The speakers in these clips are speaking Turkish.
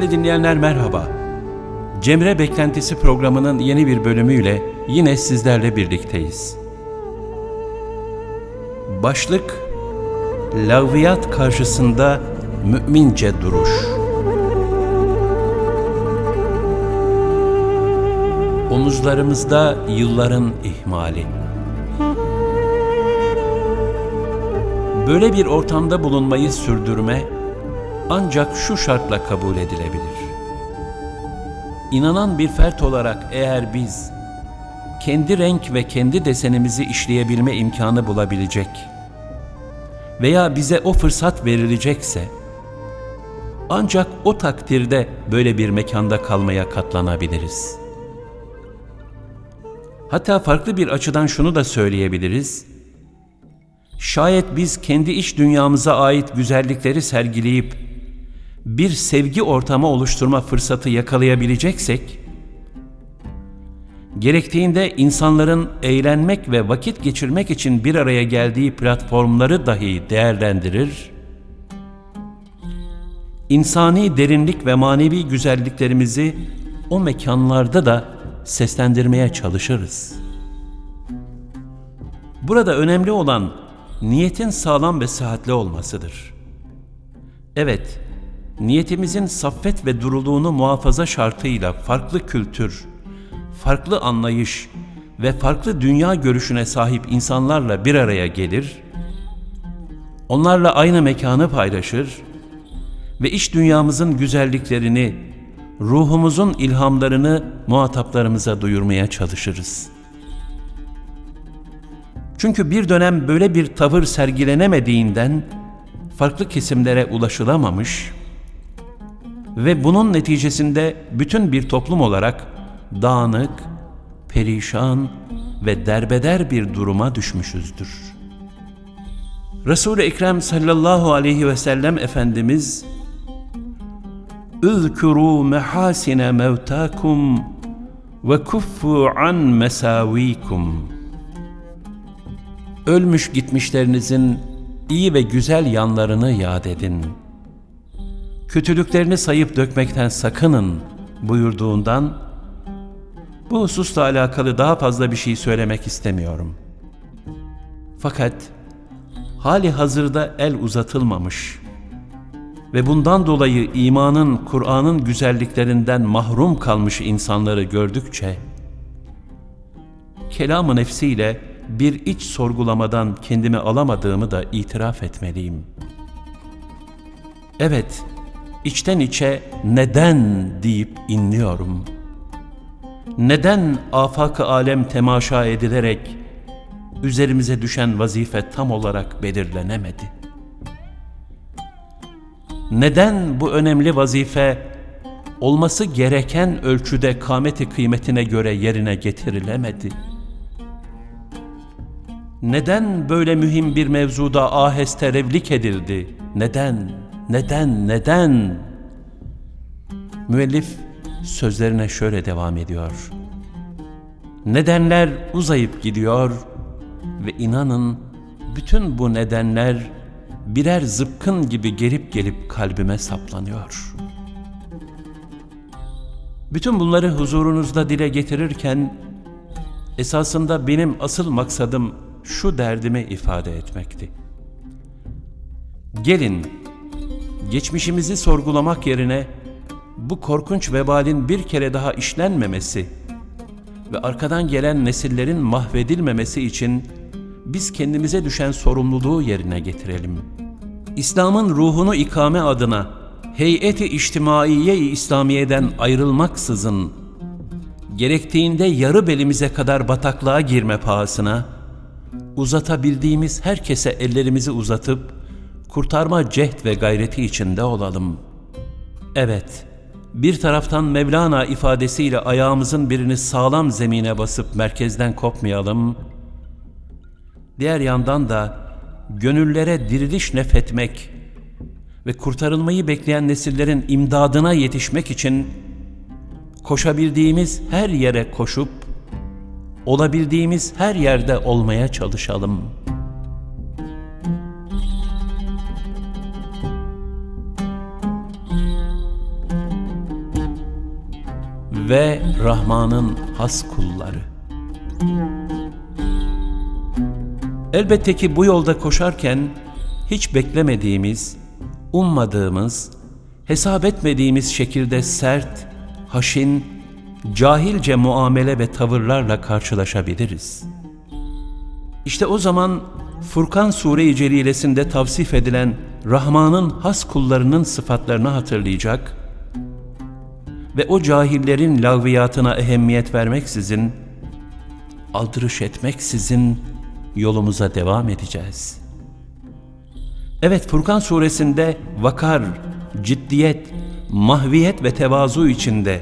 Değerli dinleyenler merhaba. Cemre Beklentisi programının yeni bir bölümüyle yine sizlerle birlikteyiz. Başlık Lağviyat karşısında mümince duruş. Omuzlarımızda yılların ihmali. Böyle bir ortamda bulunmayı sürdürme ancak şu şartla kabul edilebilir. İnanan bir fert olarak eğer biz kendi renk ve kendi desenimizi işleyebilme imkanı bulabilecek veya bize o fırsat verilecekse ancak o takdirde böyle bir mekanda kalmaya katlanabiliriz. Hatta farklı bir açıdan şunu da söyleyebiliriz. Şayet biz kendi iç dünyamıza ait güzellikleri sergileyip bir sevgi ortamı oluşturma fırsatı yakalayabileceksek, gerektiğinde insanların eğlenmek ve vakit geçirmek için bir araya geldiği platformları dahi değerlendirir, insani derinlik ve manevi güzelliklerimizi o mekanlarda da seslendirmeye çalışırız. Burada önemli olan niyetin sağlam ve sıhhatli olmasıdır. Evet, niyetimizin saffet ve duruluğunu muhafaza şartıyla farklı kültür, farklı anlayış ve farklı dünya görüşüne sahip insanlarla bir araya gelir, onlarla aynı mekanı paylaşır ve iç dünyamızın güzelliklerini, ruhumuzun ilhamlarını muhataplarımıza duyurmaya çalışırız. Çünkü bir dönem böyle bir tavır sergilenemediğinden farklı kesimlere ulaşılamamış ve bunun neticesinde bütün bir toplum olarak dağınık, perişan ve derbeder bir duruma düşmüşüzdür. Resul-i Ekrem sallallahu aleyhi ve sellem Efendimiz اذكروا محاسن موتاكم وكفوا عن مساويكم Ölmüş gitmişlerinizin iyi ve güzel yanlarını yad edin. Kötülüklerini sayıp dökmekten sakının buyurduğundan bu hususla alakalı daha fazla bir şey söylemek istemiyorum. Fakat hali hazırda el uzatılmamış ve bundan dolayı imanın, Kur'an'ın güzelliklerinden mahrum kalmış insanları gördükçe, kelam-ı nefsiyle bir iç sorgulamadan kendimi alamadığımı da itiraf etmeliyim. Evet, içten içe neden deyip inliyorum. Neden afak-ı alem temaşa edilerek üzerimize düşen vazife tam olarak belirlenemedi?'' Neden bu önemli vazife olması gereken ölçüde kâmeti kıymetine göre yerine getirilemedi? Neden böyle mühim bir mevzuda aheste revlik edildi? Neden? Neden? Neden? Müellif sözlerine şöyle devam ediyor. Nedenler uzayıp gidiyor ve inanın bütün bu nedenler birer zıpkın gibi gelip gelip kalbime saplanıyor. Bütün bunları huzurunuzda dile getirirken esasında benim asıl maksadım şu derdimi ifade etmekti. Gelin, geçmişimizi sorgulamak yerine bu korkunç vebalin bir kere daha işlenmemesi ve arkadan gelen nesillerin mahvedilmemesi için biz kendimize düşen sorumluluğu yerine getirelim. İslam'ın ruhunu ikame adına heyeti içtimaiye-i İslamiye'den ayrılmaksızın gerektiğinde yarı belimize kadar bataklığa girme pahasına uzatabildiğimiz herkese ellerimizi uzatıp kurtarma cehd ve gayreti içinde olalım. Evet, bir taraftan Mevlana ifadesiyle ayağımızın birini sağlam zemine basıp merkezden kopmayalım.'' Diğer yandan da gönüllere diriliş nefetmek ve kurtarılmayı bekleyen nesillerin imdadına yetişmek için koşabildiğimiz her yere koşup olabildiğimiz her yerde olmaya çalışalım.'' Ve Rahman'ın has kulları. Elbette ki bu yolda koşarken hiç beklemediğimiz, ummadığımız, hesap etmediğimiz şekilde sert, haşin, cahilce muamele ve tavırlarla karşılaşabiliriz. İşte o zaman Furkan Sure-i Celilesinde tavsif edilen Rahman'ın has kullarının sıfatlarını hatırlayacak ve o cahillerin lağviyatına ehemmiyet vermeksizin, aldırış etmeksizin yolumuza devam edeceğiz. Evet Furkan suresinde vakar, ciddiyet, mahviyet ve tevazu içinde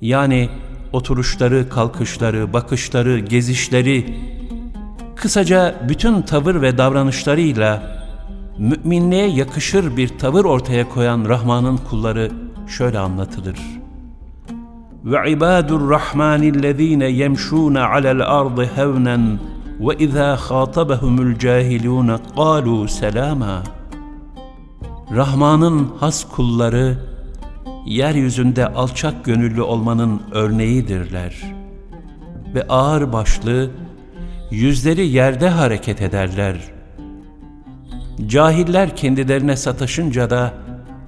yani oturuşları, kalkışları, bakışları, gezişleri, kısaca bütün tavır ve davranışlarıyla müminliğe yakışır bir tavır ortaya koyan Rahman'ın kulları şöyle anlatılır. Ve ibadur rahmanillezine yemşûne alel ardı hevnen ve izâ khâtabehumul cahilûne qâlû selâmâ. Rahman'ın has kulları, yeryüzünde alçak gönüllü olmanın örneğidirler. Ve ağır başlı, yüzleri yerde hareket ederler. Cahiller kendilerine sataşınca da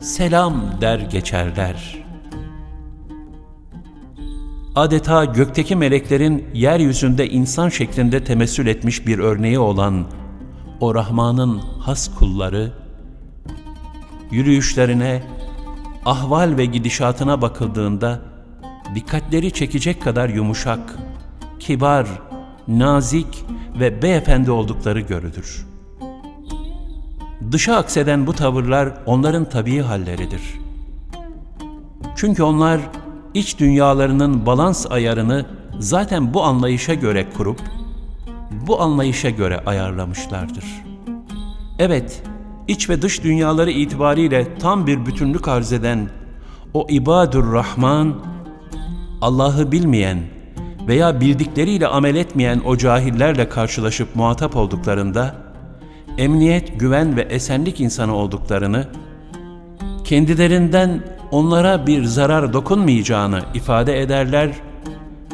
selam der geçerler. Adeta gökteki meleklerin yeryüzünde insan şeklinde temessül etmiş bir örneği olan o Rahman'ın has kulları, yürüyüşlerine, ahval ve gidişatına bakıldığında dikkatleri çekecek kadar yumuşak, kibar, nazik ve beyefendi oldukları görülür. Dışa akseden bu tavırlar onların tabii halleridir. Çünkü onlar iç dünyalarının balans ayarını zaten bu anlayışa göre kurup, bu anlayışa göre ayarlamışlardır. Evet, iç ve dış dünyaları itibariyle tam bir bütünlük arz eden o ibadur Rahman, Allah'ı bilmeyen veya bildikleriyle amel etmeyen o cahillerle karşılaşıp muhatap olduklarında, emniyet, güven ve esenlik insanı olduklarını, kendilerinden onlara bir zarar dokunmayacağını ifade ederler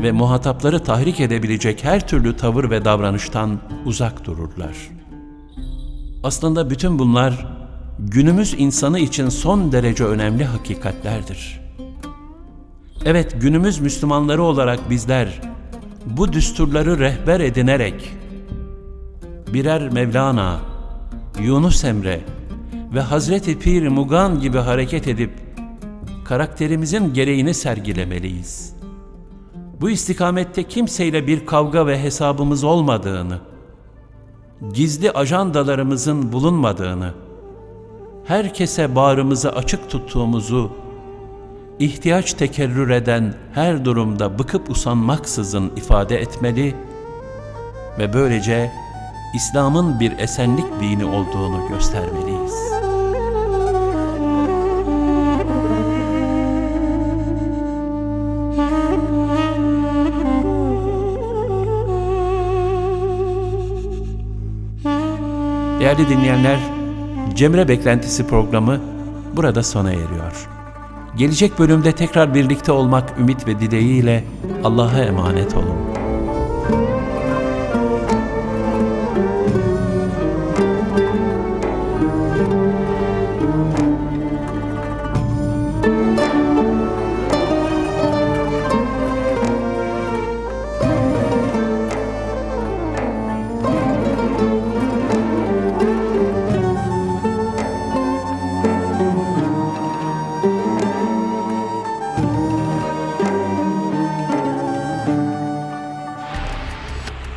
ve muhatapları tahrik edebilecek her türlü tavır ve davranıştan uzak dururlar. Aslında bütün bunlar günümüz insanı için son derece önemli hakikatlerdir. Evet günümüz Müslümanları olarak bizler bu düsturları rehber edinerek birer Mevlana, Yunus Emre ve Hazreti Pir Mugan gibi hareket edip karakterimizin gereğini sergilemeliyiz. Bu istikamette kimseyle bir kavga ve hesabımız olmadığını, gizli ajandalarımızın bulunmadığını, herkese bağrımızı açık tuttuğumuzu, ihtiyaç tekerrür eden her durumda bıkıp usanmaksızın ifade etmeli ve böylece İslam'ın bir esenlik dini olduğunu göstermeliyiz. Değerli dinleyenler, Cemre Beklentisi programı burada sona eriyor. Gelecek bölümde tekrar birlikte olmak ümit ve dileğiyle Allah'a emanet olun.